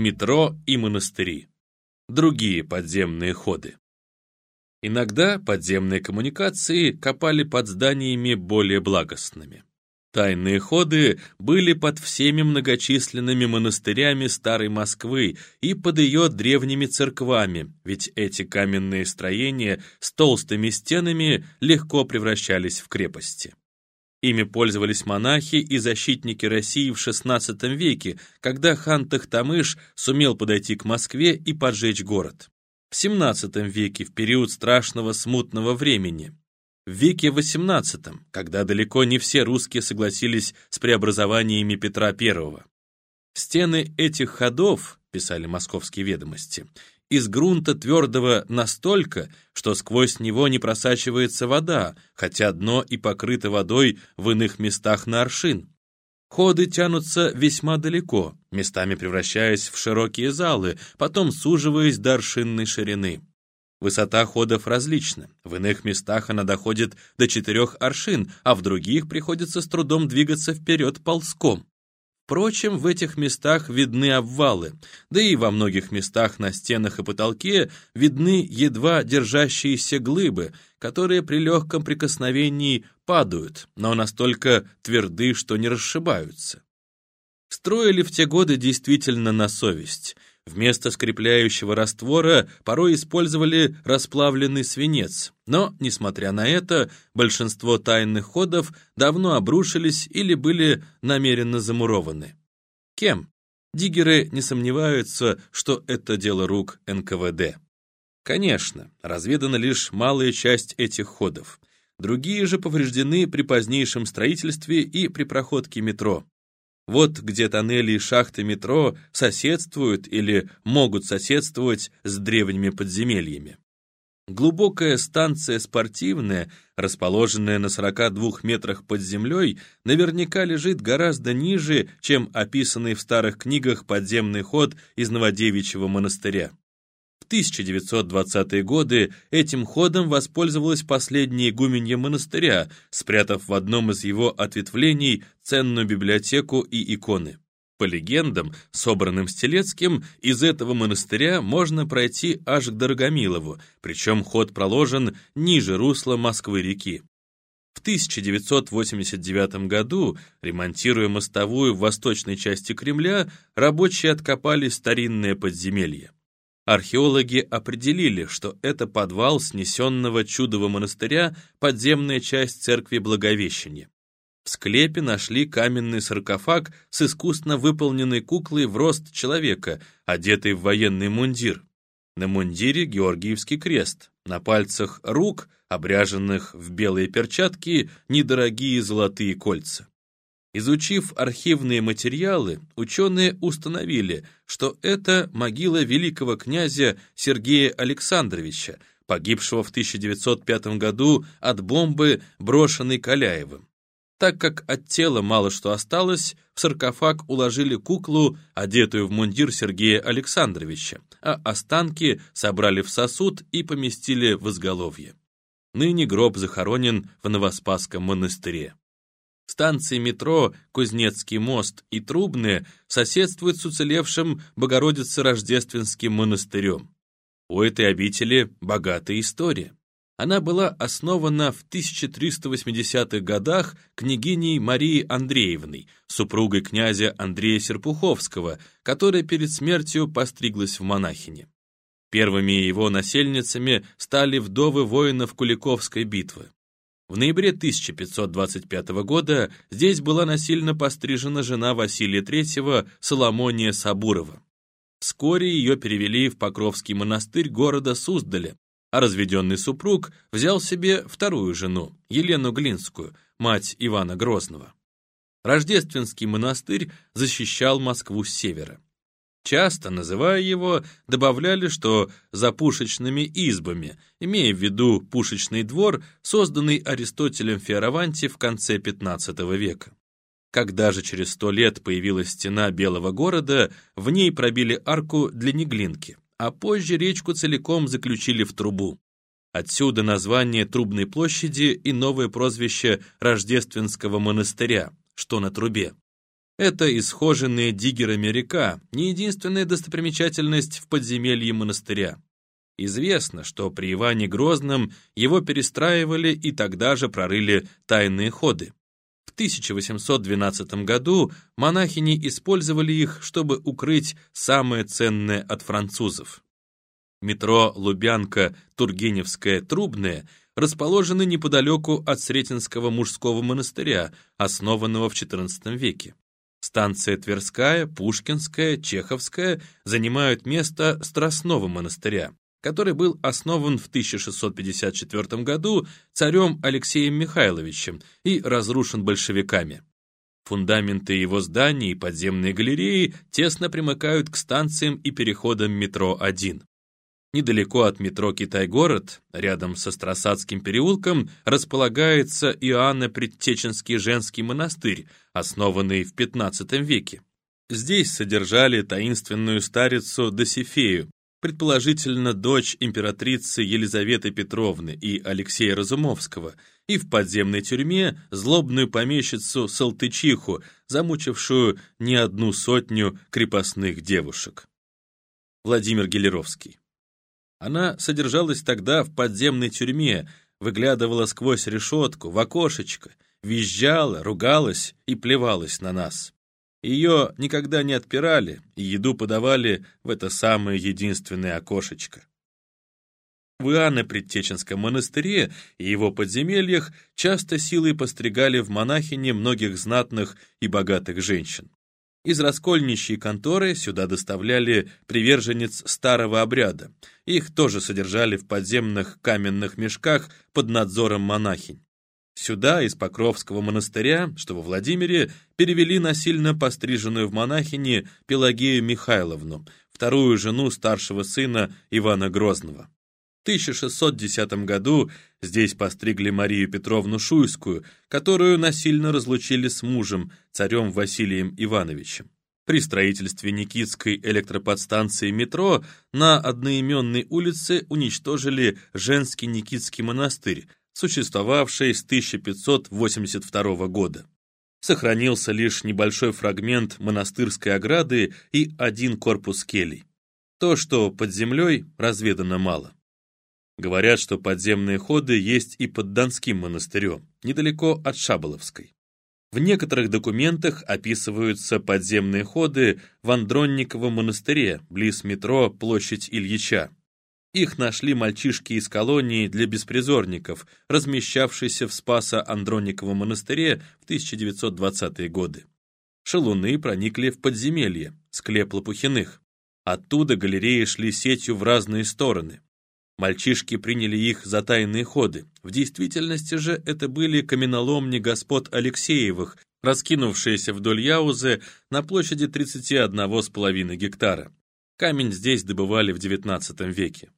метро и монастыри. Другие подземные ходы. Иногда подземные коммуникации копали под зданиями более благостными. Тайные ходы были под всеми многочисленными монастырями Старой Москвы и под ее древними церквами, ведь эти каменные строения с толстыми стенами легко превращались в крепости. Ими пользовались монахи и защитники России в XVI веке, когда хан Тахтамыш сумел подойти к Москве и поджечь город. В XVII веке, в период страшного смутного времени, в веке XVIII, когда далеко не все русские согласились с преобразованиями Петра I. Стены этих ходов, писали московские ведомости, из грунта твердого настолько, что сквозь него не просачивается вода, хотя дно и покрыто водой в иных местах на аршин. Ходы тянутся весьма далеко, местами превращаясь в широкие залы, потом суживаясь до аршинной ширины. Высота ходов различна. В иных местах она доходит до четырех аршин, а в других приходится с трудом двигаться вперед ползком. Впрочем, в этих местах видны обвалы, да и во многих местах на стенах и потолке видны едва держащиеся глыбы, которые при легком прикосновении падают, но настолько тверды, что не расшибаются. Строили в те годы действительно на совесть – Вместо скрепляющего раствора порой использовали расплавленный свинец, но, несмотря на это, большинство тайных ходов давно обрушились или были намеренно замурованы. Кем? Диггеры не сомневаются, что это дело рук НКВД. Конечно, разведана лишь малая часть этих ходов. Другие же повреждены при позднейшем строительстве и при проходке метро. Вот где тоннели и шахты метро соседствуют или могут соседствовать с древними подземельями. Глубокая станция спортивная, расположенная на 42 метрах под землей, наверняка лежит гораздо ниже, чем описанный в старых книгах подземный ход из Новодевичьего монастыря. 1920-е годы этим ходом воспользовалась последняя игуменья монастыря, спрятав в одном из его ответвлений ценную библиотеку и иконы. По легендам, собранным Стелецким, из этого монастыря можно пройти аж к Дорогомилову, причем ход проложен ниже русла Москвы-реки. В 1989 году, ремонтируя мостовую в восточной части Кремля, рабочие откопали старинное подземелье. Археологи определили, что это подвал снесенного чудового монастыря, подземная часть церкви Благовещения. В склепе нашли каменный саркофаг с искусно выполненной куклой в рост человека, одетый в военный мундир. На мундире Георгиевский крест, на пальцах рук, обряженных в белые перчатки, недорогие золотые кольца. Изучив архивные материалы, ученые установили, что это могила великого князя Сергея Александровича, погибшего в 1905 году от бомбы, брошенной Каляевым. Так как от тела мало что осталось, в саркофаг уложили куклу, одетую в мундир Сергея Александровича, а останки собрали в сосуд и поместили в изголовье. Ныне гроб захоронен в Новоспасском монастыре. Станции метро Кузнецкий мост и Трубные соседствуют с уцелевшим Богородице-Рождественским монастырем. У этой обители богатая история. Она была основана в 1380-х годах княгиней Марией Андреевной, супругой князя Андрея Серпуховского, которая перед смертью постриглась в монахине. Первыми его насельницами стали вдовы воинов Куликовской битвы. В ноябре 1525 года здесь была насильно пострижена жена Василия III Соломония Сабурова. Вскоре ее перевели в Покровский монастырь города Суздаля, а разведенный супруг взял себе вторую жену, Елену Глинскую, мать Ивана Грозного. Рождественский монастырь защищал Москву с севера. Часто, называя его, добавляли, что за пушечными избами, имея в виду пушечный двор, созданный Аристотелем Фиараванти в конце XV века. Когда же через сто лет появилась стена Белого города, в ней пробили арку для Неглинки, а позже речку целиком заключили в трубу. Отсюда название Трубной площади и новое прозвище Рождественского монастыря, что на трубе. Это исхоженная диггерами река, не единственная достопримечательность в подземелье монастыря. Известно, что при Иване Грозном его перестраивали и тогда же прорыли тайные ходы. В 1812 году монахини использовали их, чтобы укрыть самое ценное от французов. Метро Лубянка-Тургеневская Трубная расположены неподалеку от Сретенского мужского монастыря, основанного в XIV веке. Станция Тверская, Пушкинская, Чеховская занимают место Страстного монастыря, который был основан в 1654 году царем Алексеем Михайловичем и разрушен большевиками. Фундаменты его зданий и подземные галереи тесно примыкают к станциям и переходам метро 1. Недалеко от метро «Китай-город», рядом со Страсадским переулком, располагается Иоанно-Предтеченский женский монастырь, основанный в XV веке. Здесь содержали таинственную старицу Досифею, предположительно дочь императрицы Елизаветы Петровны и Алексея Разумовского, и в подземной тюрьме злобную помещицу Салтычиху, замучившую не одну сотню крепостных девушек. Владимир Гелеровский она содержалась тогда в подземной тюрьме, выглядывала сквозь решетку, в окошечко, визжала, ругалась и плевалась на нас. Ее никогда не отпирали, и еду подавали в это самое единственное окошечко. В Иоанно-Предтеченском монастыре и его подземельях часто силой постригали в монахине многих знатных и богатых женщин. Из раскольничьей конторы сюда доставляли приверженец старого обряда. Их тоже содержали в подземных каменных мешках под надзором монахинь. Сюда, из Покровского монастыря, что во Владимире, перевели насильно постриженную в монахини Пелагею Михайловну, вторую жену старшего сына Ивана Грозного. В 1610 году здесь постригли Марию Петровну Шуйскую, которую насильно разлучили с мужем, царем Василием Ивановичем. При строительстве Никитской электроподстанции метро на одноименной улице уничтожили женский Никитский монастырь, существовавший с 1582 года. Сохранился лишь небольшой фрагмент монастырской ограды и один корпус келей. То, что под землей, разведано мало. Говорят, что подземные ходы есть и под Донским монастырем, недалеко от Шаболовской. В некоторых документах описываются подземные ходы в Андронниковом монастыре, близ метро Площадь Ильича. Их нашли мальчишки из колонии для беспризорников, размещавшейся в Спасо-Андронниковом монастыре в 1920-е годы. Шалуны проникли в подземелье, склеп Лопухиных. Оттуда галереи шли сетью в разные стороны. Мальчишки приняли их за тайные ходы. В действительности же это были каменоломни господ Алексеевых, раскинувшиеся вдоль Яузы на площади 31,5 гектара. Камень здесь добывали в XIX веке.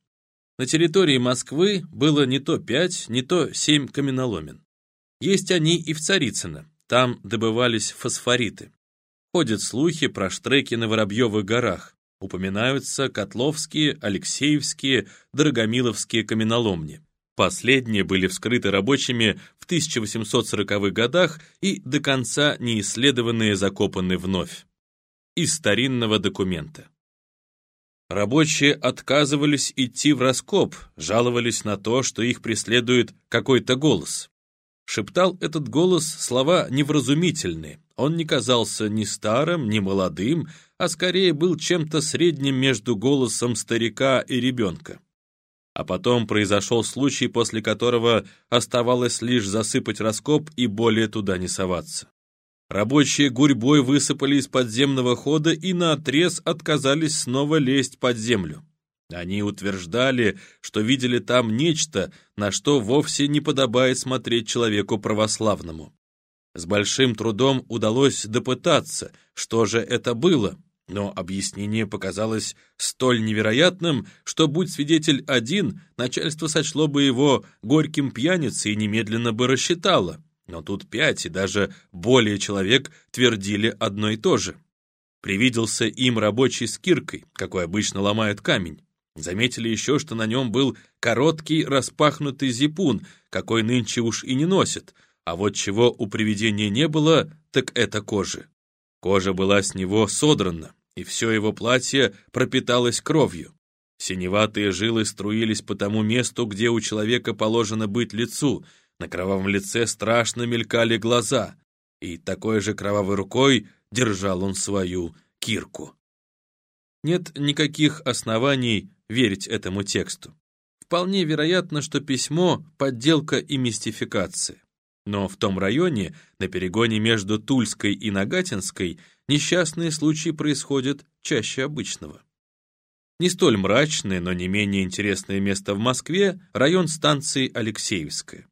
На территории Москвы было не то пять, не то семь каменоломен. Есть они и в Царицыно, там добывались фосфориты. Ходят слухи про штреки на Воробьевых горах упоминаются Котловские, Алексеевские, Дорогомиловские каменоломни. Последние были вскрыты рабочими в 1840-х годах и до конца не исследованные закопаны вновь. Из старинного документа. Рабочие отказывались идти в раскоп, жаловались на то, что их преследует какой-то голос. Шептал этот голос слова невразумительные. Он не казался ни старым, ни молодым, а скорее был чем-то средним между голосом старика и ребенка. А потом произошел случай, после которого оставалось лишь засыпать раскоп и более туда не соваться. Рабочие гурьбой высыпали из подземного хода и наотрез отказались снова лезть под землю. Они утверждали, что видели там нечто, на что вовсе не подобает смотреть человеку православному. С большим трудом удалось допытаться, что же это было, но объяснение показалось столь невероятным, что, будь свидетель один, начальство сочло бы его горьким пьяницей и немедленно бы рассчитало. Но тут пять и даже более человек твердили одно и то же. Привиделся им рабочий с киркой, какой обычно ломают камень. Заметили еще, что на нем был короткий распахнутый зипун, какой нынче уж и не носит, а вот чего у привидения не было, так это кожи. Кожа была с него содрана, и все его платье пропиталось кровью. Синеватые жилы струились по тому месту, где у человека положено быть лицу, на кровавом лице страшно мелькали глаза, и такой же кровавой рукой держал он свою кирку. Нет никаких оснований верить этому тексту. Вполне вероятно, что письмо — подделка и мистификация. Но в том районе, на перегоне между Тульской и Нагатинской, несчастные случаи происходят чаще обычного. Не столь мрачное, но не менее интересное место в Москве – район станции Алексеевская.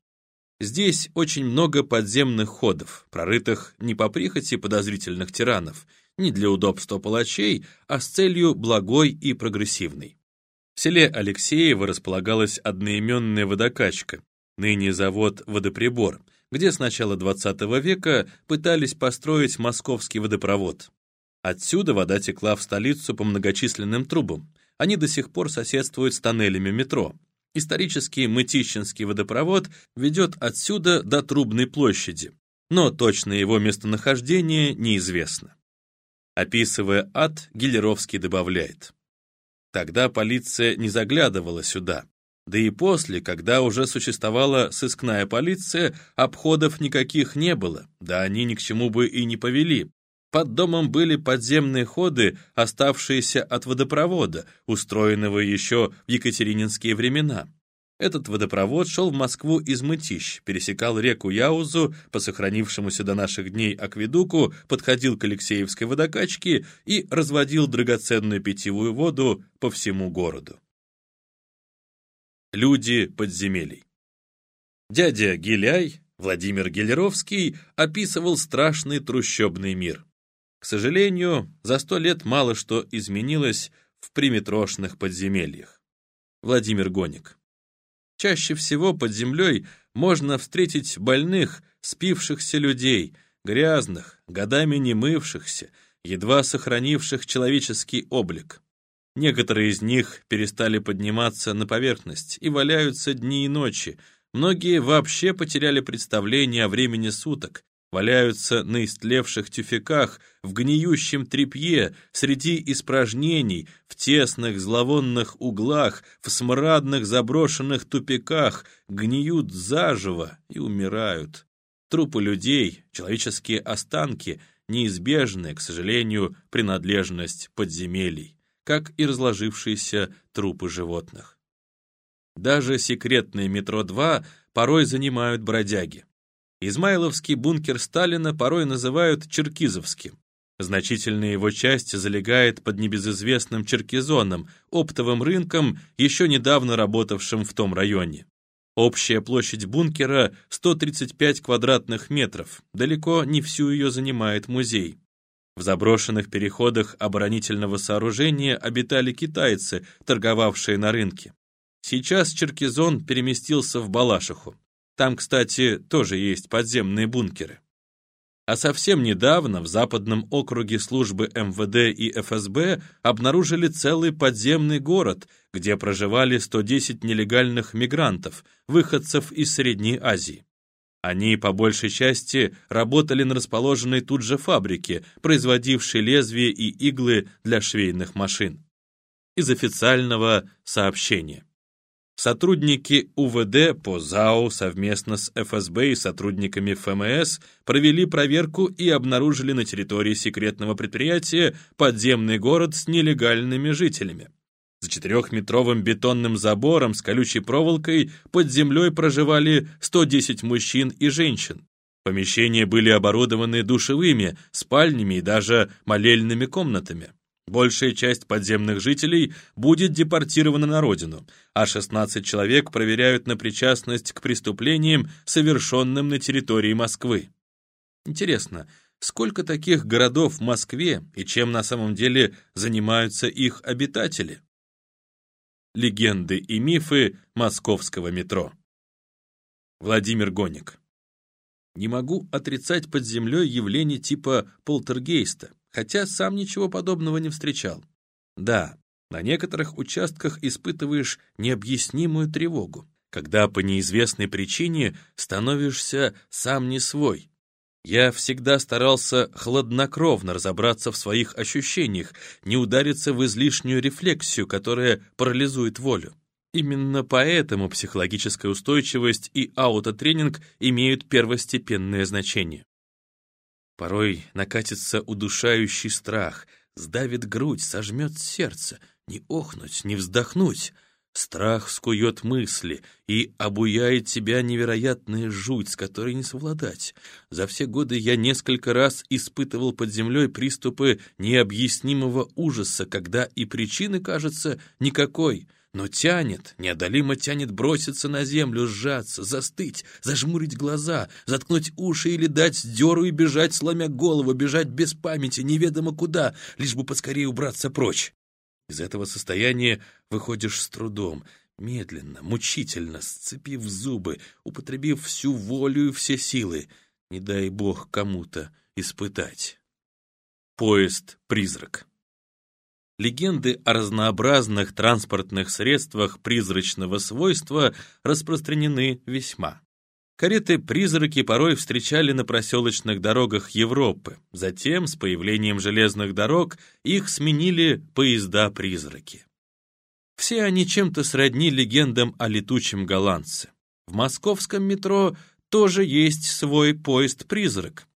Здесь очень много подземных ходов, прорытых не по прихоти подозрительных тиранов, не для удобства палачей, а с целью благой и прогрессивной. В селе Алексеево располагалась одноименная водокачка, ныне завод «Водоприбор», где с начала XX века пытались построить московский водопровод. Отсюда вода текла в столицу по многочисленным трубам. Они до сих пор соседствуют с тоннелями метро. Исторический Мытищинский водопровод ведет отсюда до Трубной площади, но точно его местонахождение неизвестно. Описывая ад, Гелеровский добавляет. Тогда полиция не заглядывала сюда. Да и после, когда уже существовала сыскная полиция, обходов никаких не было, да они ни к чему бы и не повели. Под домом были подземные ходы, оставшиеся от водопровода, устроенного еще в екатерининские времена. Этот водопровод шел в Москву из Мытищ, пересекал реку Яузу по сохранившемуся до наших дней акведуку, подходил к Алексеевской водокачке и разводил драгоценную питьевую воду по всему городу. Люди подземелий Дядя Гиляй, Владимир Гелеровский, описывал страшный трущобный мир. К сожалению, за сто лет мало что изменилось в приметрошных подземельях. Владимир Гоник Чаще всего под землей можно встретить больных, спившихся людей, грязных, годами не мывшихся, едва сохранивших человеческий облик. Некоторые из них перестали подниматься на поверхность и валяются дни и ночи, многие вообще потеряли представление о времени суток, валяются на истлевших тюфяках, в гниющем тряпье, среди испражнений, в тесных зловонных углах, в смрадных заброшенных тупиках, гниют заживо и умирают. Трупы людей, человеческие останки, неизбежная, к сожалению, принадлежность подземелий, как и разложившиеся трупы животных. Даже секретное метро-2 порой занимают бродяги. Измайловский бункер Сталина порой называют Черкизовским. Значительная его часть залегает под небезызвестным Черкизоном, оптовым рынком, еще недавно работавшим в том районе. Общая площадь бункера 135 квадратных метров, далеко не всю ее занимает музей. В заброшенных переходах оборонительного сооружения обитали китайцы, торговавшие на рынке. Сейчас Черкизон переместился в Балашиху. Там, кстати, тоже есть подземные бункеры. А совсем недавно в западном округе службы МВД и ФСБ обнаружили целый подземный город, где проживали 110 нелегальных мигрантов, выходцев из Средней Азии. Они, по большей части, работали на расположенной тут же фабрике, производившей лезвия и иглы для швейных машин. Из официального сообщения. Сотрудники УВД по ЗАО совместно с ФСБ и сотрудниками ФМС провели проверку и обнаружили на территории секретного предприятия подземный город с нелегальными жителями. За четырехметровым бетонным забором с колючей проволокой под землей проживали 110 мужчин и женщин. Помещения были оборудованы душевыми, спальнями и даже молельными комнатами. Большая часть подземных жителей будет депортирована на родину, а 16 человек проверяют на причастность к преступлениям, совершенным на территории Москвы. Интересно, сколько таких городов в Москве и чем на самом деле занимаются их обитатели? Легенды и мифы московского метро. Владимир Гоник. Не могу отрицать под землей явление типа полтергейста, хотя сам ничего подобного не встречал. Да, на некоторых участках испытываешь необъяснимую тревогу, когда по неизвестной причине становишься сам не свой. Я всегда старался хладнокровно разобраться в своих ощущениях, не удариться в излишнюю рефлексию, которая парализует волю. Именно поэтому психологическая устойчивость и аутотренинг имеют первостепенное значение. Порой накатится удушающий страх, сдавит грудь, сожмет сердце, не охнуть, не вздохнуть. Страх скует мысли и обуяет тебя невероятная жуть, с которой не совладать. За все годы я несколько раз испытывал под землей приступы необъяснимого ужаса, когда и причины, кажется, никакой — но тянет, неодолимо тянет броситься на землю, сжаться, застыть, зажмурить глаза, заткнуть уши или дать дёру и бежать, сломя голову, бежать без памяти, неведомо куда, лишь бы поскорее убраться прочь. Из этого состояния выходишь с трудом, медленно, мучительно, сцепив зубы, употребив всю волю и все силы. Не дай бог кому-то испытать. Поезд-призрак Легенды о разнообразных транспортных средствах призрачного свойства распространены весьма. Кареты-призраки порой встречали на проселочных дорогах Европы. Затем, с появлением железных дорог, их сменили поезда-призраки. Все они чем-то сродни легендам о летучем голландце. В московском метро тоже есть свой поезд-призрак.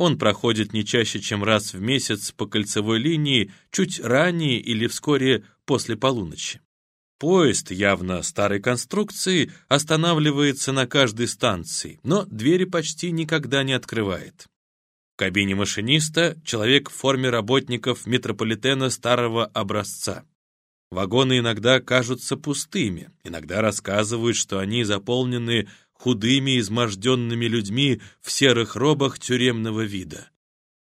Он проходит не чаще, чем раз в месяц по кольцевой линии, чуть ранее или вскоре после полуночи. Поезд, явно старой конструкции, останавливается на каждой станции, но двери почти никогда не открывает. В кабине машиниста человек в форме работников метрополитена старого образца. Вагоны иногда кажутся пустыми, иногда рассказывают, что они заполнены худыми, изможденными людьми в серых робах тюремного вида.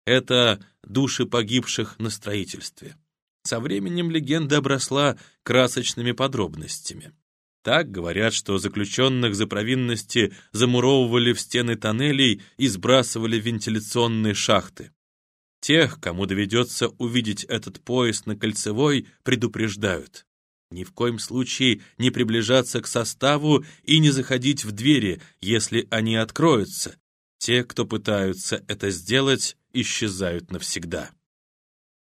Это души погибших на строительстве. Со временем легенда обросла красочными подробностями. Так говорят, что заключенных за провинности замуровывали в стены тоннелей и сбрасывали в вентиляционные шахты. Тех, кому доведется увидеть этот поезд на Кольцевой, предупреждают. Ни в коем случае не приближаться к составу и не заходить в двери, если они откроются. Те, кто пытаются это сделать, исчезают навсегда.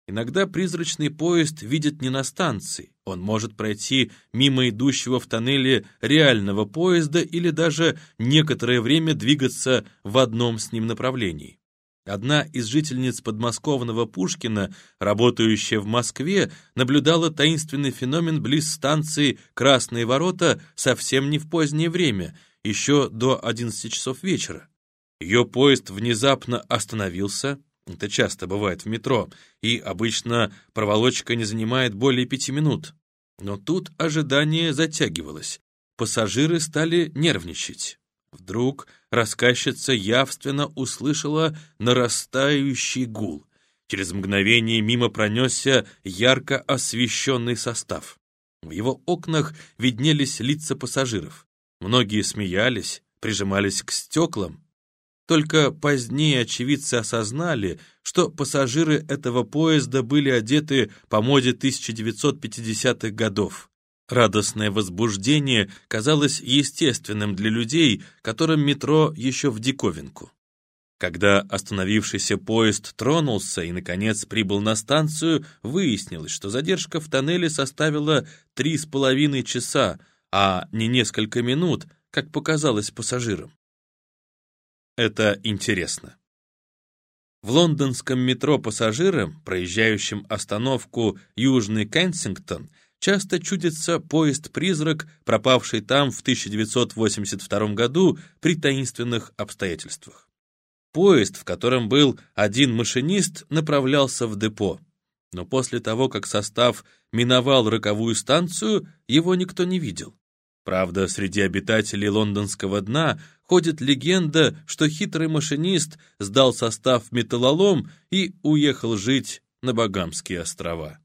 Иногда призрачный поезд видят не на станции, он может пройти мимо идущего в тоннеле реального поезда или даже некоторое время двигаться в одном с ним направлении. Одна из жительниц подмосковного Пушкина, работающая в Москве, наблюдала таинственный феномен близ станции «Красные ворота» совсем не в позднее время, еще до 11 часов вечера. Ее поезд внезапно остановился, это часто бывает в метро, и обычно проволочка не занимает более пяти минут. Но тут ожидание затягивалось. Пассажиры стали нервничать. Вдруг рассказчица явственно услышала нарастающий гул. Через мгновение мимо пронесся ярко освещенный состав. В его окнах виднелись лица пассажиров. Многие смеялись, прижимались к стеклам. Только позднее очевидцы осознали, что пассажиры этого поезда были одеты по моде 1950-х годов. Радостное возбуждение казалось естественным для людей, которым метро еще в диковинку. Когда остановившийся поезд тронулся и, наконец, прибыл на станцию, выяснилось, что задержка в тоннеле составила три с половиной часа, а не несколько минут, как показалось пассажирам. Это интересно. В лондонском метро пассажирам, проезжающим остановку Южный Кенсингтон, часто чудится поезд-призрак, пропавший там в 1982 году при таинственных обстоятельствах. Поезд, в котором был один машинист, направлялся в депо. Но после того, как состав миновал роковую станцию, его никто не видел. Правда, среди обитателей лондонского дна ходит легенда, что хитрый машинист сдал состав металлолом и уехал жить на Багамские острова.